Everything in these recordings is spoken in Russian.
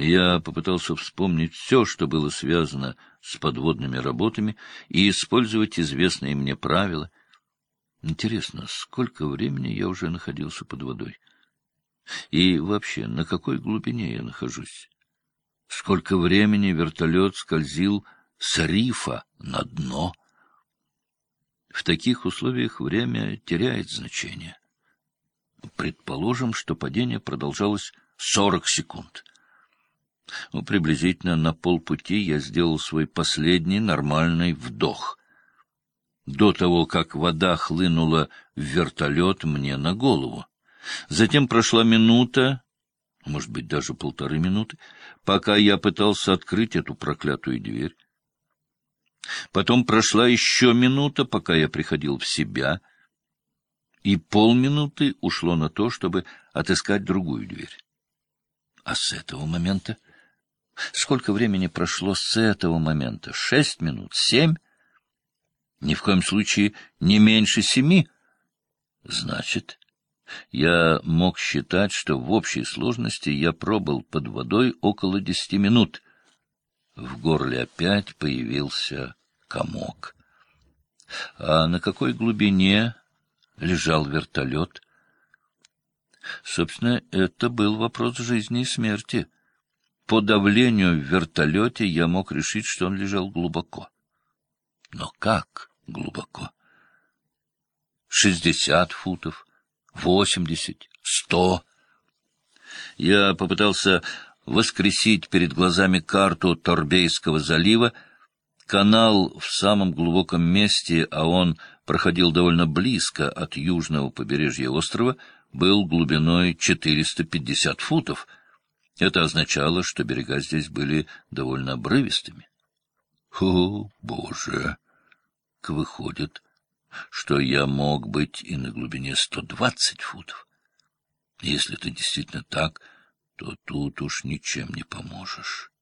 Я попытался вспомнить все, что было связано с подводными работами, и использовать известные мне правила. Интересно, сколько времени я уже находился под водой? И вообще, на какой глубине я нахожусь? Сколько времени вертолет скользил с рифа на дно? В таких условиях время теряет значение. Предположим, что падение продолжалось сорок секунд. Ну, приблизительно на полпути я сделал свой последний нормальный вдох. До того, как вода хлынула в вертолет мне на голову. Затем прошла минута, может быть, даже полторы минуты, пока я пытался открыть эту проклятую дверь. Потом прошла еще минута, пока я приходил в себя, и полминуты ушло на то, чтобы отыскать другую дверь. А с этого момента? Сколько времени прошло с этого момента? Шесть минут? Семь? Ни в коем случае не меньше семи. Значит, я мог считать, что в общей сложности я пробыл под водой около десяти минут. В горле опять появился комок. А на какой глубине лежал вертолет? Собственно, это был вопрос жизни и смерти. По давлению в вертолете я мог решить, что он лежал глубоко. Но как глубоко? Шестьдесят футов, восемьдесят, сто. Я попытался воскресить перед глазами карту Торбейского залива. Канал в самом глубоком месте, а он проходил довольно близко от южного побережья острова, был глубиной 450 футов. Это означало, что берега здесь были довольно обрывистыми. О, Боже! Выходит, что я мог быть и на глубине сто двадцать футов. Если это действительно так, то тут уж ничем не поможешь.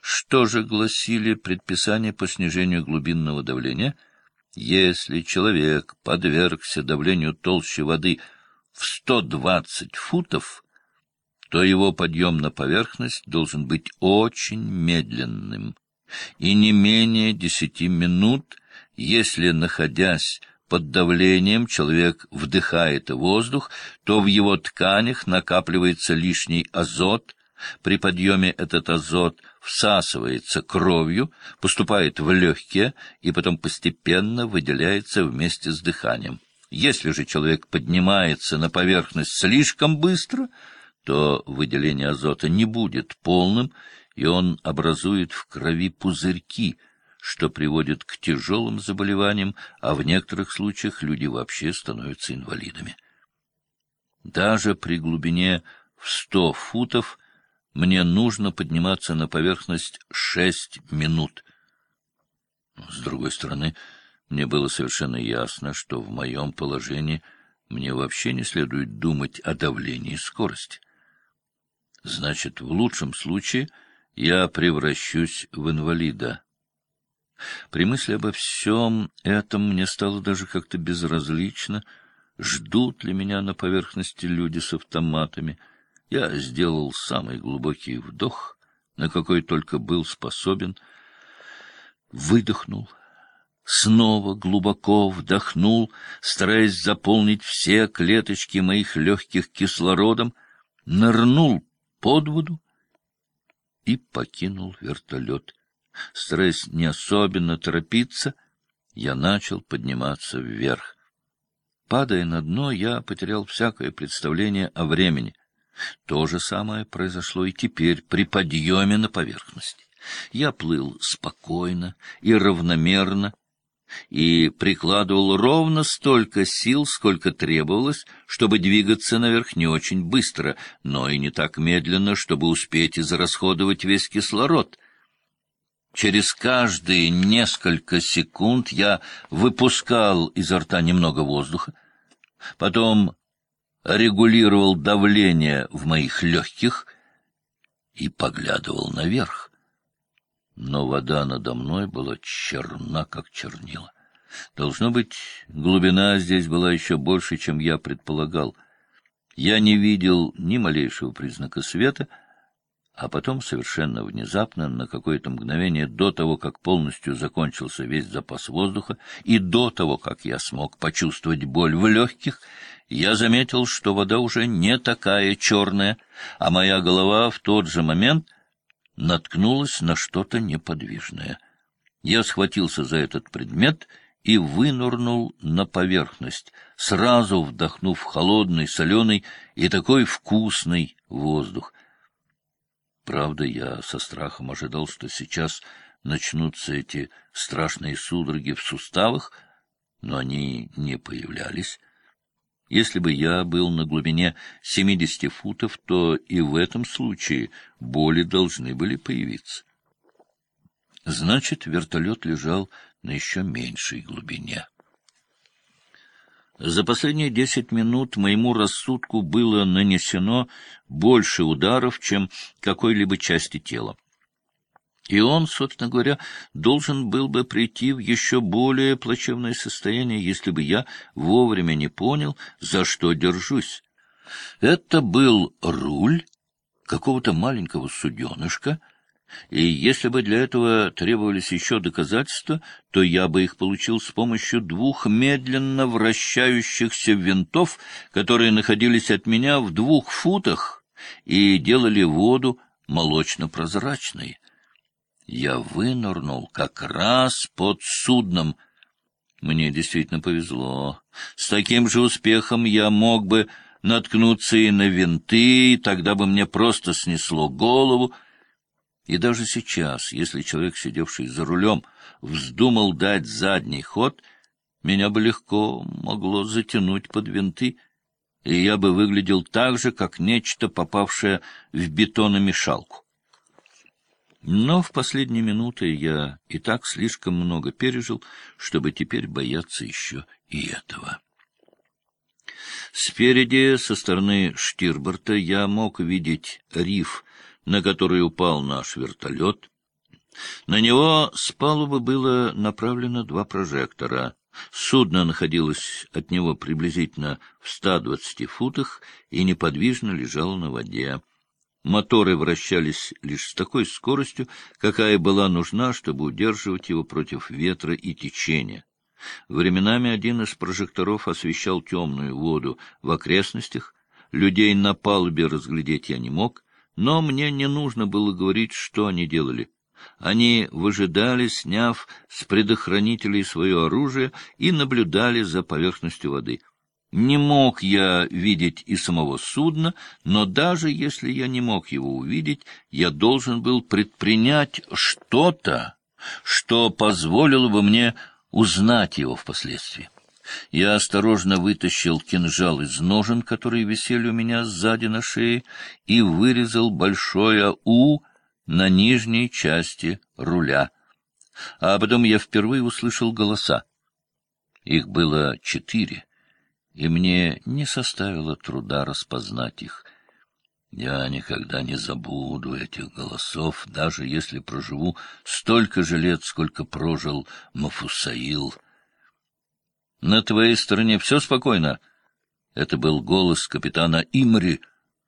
Что же гласили предписания по снижению глубинного давления? Если человек подвергся давлению толще воды в сто двадцать футов, то его подъем на поверхность должен быть очень медленным и не менее десяти минут, если, находясь под давлением, человек вдыхает воздух, то в его тканях накапливается лишний азот, при подъеме этот азот всасывается кровью, поступает в легкие и потом постепенно выделяется вместе с дыханием. Если же человек поднимается на поверхность слишком быстро, то выделение азота не будет полным, и он образует в крови пузырьки, что приводит к тяжелым заболеваниям, а в некоторых случаях люди вообще становятся инвалидами. Даже при глубине в сто футов мне нужно подниматься на поверхность шесть минут. С другой стороны, мне было совершенно ясно, что в моем положении мне вообще не следует думать о давлении скорости. Значит, в лучшем случае — я превращусь в инвалида. При мысли обо всем этом мне стало даже как-то безразлично, ждут ли меня на поверхности люди с автоматами. Я сделал самый глубокий вдох, на какой только был способен, выдохнул, снова глубоко вдохнул, стараясь заполнить все клеточки моих легких кислородом, нырнул под воду и покинул вертолет. Стараясь не особенно торопиться, я начал подниматься вверх. Падая на дно, я потерял всякое представление о времени. То же самое произошло и теперь при подъеме на поверхность. Я плыл спокойно и равномерно, и прикладывал ровно столько сил, сколько требовалось, чтобы двигаться наверх не очень быстро, но и не так медленно, чтобы успеть израсходовать весь кислород. Через каждые несколько секунд я выпускал изо рта немного воздуха, потом регулировал давление в моих легких и поглядывал наверх но вода надо мной была черна, как чернила. Должно быть, глубина здесь была еще больше, чем я предполагал. Я не видел ни малейшего признака света, А потом, совершенно внезапно, на какое-то мгновение до того, как полностью закончился весь запас воздуха, и до того, как я смог почувствовать боль в легких, я заметил, что вода уже не такая черная, а моя голова в тот же момент наткнулась на что-то неподвижное. Я схватился за этот предмет и вынурнул на поверхность, сразу вдохнув холодный, соленый и такой вкусный воздух. Правда, я со страхом ожидал, что сейчас начнутся эти страшные судороги в суставах, но они не появлялись. Если бы я был на глубине семидесяти футов, то и в этом случае боли должны были появиться. Значит, вертолет лежал на еще меньшей глубине. За последние десять минут моему рассудку было нанесено больше ударов, чем какой-либо части тела. И он, собственно говоря, должен был бы прийти в еще более плачевное состояние, если бы я вовремя не понял, за что держусь. Это был руль какого-то маленького суденышка, и если бы для этого требовались еще доказательства, то я бы их получил с помощью двух медленно вращающихся винтов, которые находились от меня в двух футах и делали воду молочно-прозрачной. Я вынырнул как раз под судном. Мне действительно повезло. С таким же успехом я мог бы наткнуться и на винты, и тогда бы мне просто снесло голову, и даже сейчас, если человек, сидевший за рулем, вздумал дать задний ход, меня бы легко могло затянуть под винты, и я бы выглядел так же, как нечто, попавшее в бетономешалку. Но в последние минуты я и так слишком много пережил, чтобы теперь бояться еще и этого. Спереди, со стороны Штирборта, я мог видеть риф на который упал наш вертолет. На него с палубы было направлено два прожектора. Судно находилось от него приблизительно в 120 футах и неподвижно лежало на воде. Моторы вращались лишь с такой скоростью, какая была нужна, чтобы удерживать его против ветра и течения. Временами один из прожекторов освещал темную воду в окрестностях, людей на палубе разглядеть я не мог, но мне не нужно было говорить, что они делали. Они выжидали, сняв с предохранителей свое оружие, и наблюдали за поверхностью воды. Не мог я видеть и самого судна, но даже если я не мог его увидеть, я должен был предпринять что-то, что позволило бы мне узнать его впоследствии. Я осторожно вытащил кинжал из ножен, которые висели у меня сзади на шее, и вырезал большое «У» на нижней части руля. А потом я впервые услышал голоса. Их было четыре, и мне не составило труда распознать их. Я никогда не забуду этих голосов, даже если проживу столько же лет, сколько прожил Мафусаил — на твоей стороне все спокойно? Это был голос капитана Имри,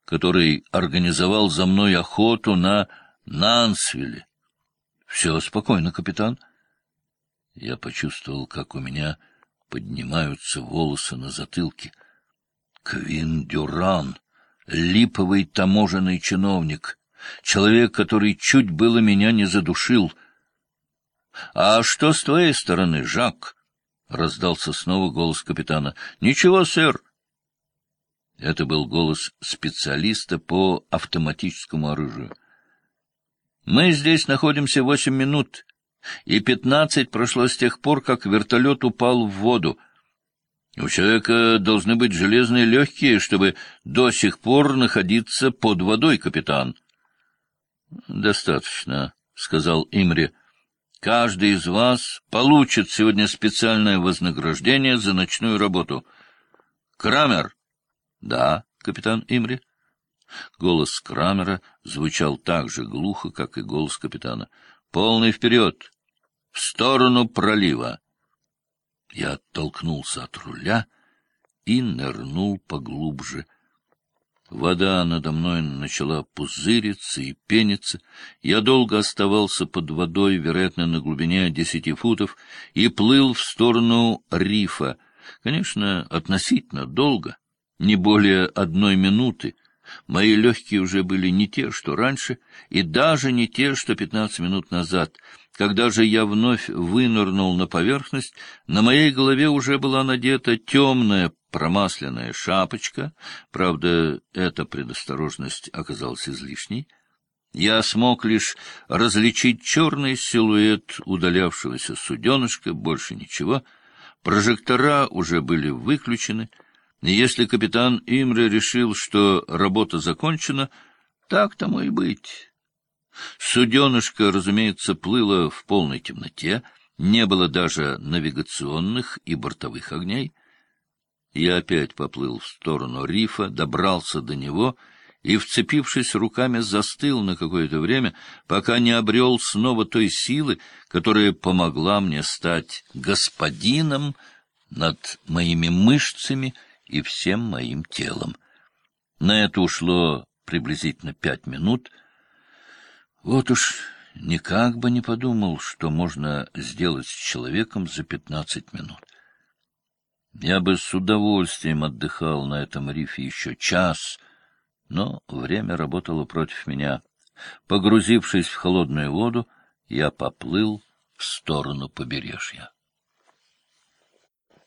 который организовал за мной охоту на Нансвилле. Все спокойно, капитан. Я почувствовал, как у меня поднимаются волосы на затылке. Квин Дюран, липовый таможенный чиновник, человек, который чуть было меня не задушил. — А что с твоей стороны, Жак? — раздался снова голос капитана. — Ничего, сэр. Это был голос специалиста по автоматическому оружию. — Мы здесь находимся восемь минут, и пятнадцать прошло с тех пор, как вертолет упал в воду. У человека должны быть железные легкие, чтобы до сих пор находиться под водой, капитан. — Достаточно, — сказал Имри. Каждый из вас получит сегодня специальное вознаграждение за ночную работу. Крамер. Да, капитан Имри. Голос Крамера звучал так же глухо, как и голос капитана. Полный вперед! В сторону пролива! Я оттолкнулся от руля и нырнул поглубже. Вода надо мной начала пузыриться и пениться. Я долго оставался под водой, вероятно, на глубине десяти футов, и плыл в сторону рифа. Конечно, относительно долго, не более одной минуты. Мои легкие уже были не те, что раньше, и даже не те, что пятнадцать минут назад. Когда же я вновь вынырнул на поверхность, на моей голове уже была надета темная промасленная шапочка. Правда, эта предосторожность оказалась излишней. Я смог лишь различить черный силуэт удалявшегося суденышка, больше ничего. Прожектора уже были выключены, если капитан Имре решил, что работа закончена, так тому и быть. Суденышко, разумеется, плыло в полной темноте, не было даже навигационных и бортовых огней. Я опять поплыл в сторону рифа, добрался до него и, вцепившись руками, застыл на какое-то время, пока не обрел снова той силы, которая помогла мне стать господином над моими мышцами и всем моим телом. На это ушло приблизительно пять минут. Вот уж никак бы не подумал, что можно сделать с человеком за пятнадцать минут. Я бы с удовольствием отдыхал на этом рифе еще час, но время работало против меня. Погрузившись в холодную воду, я поплыл в сторону побережья.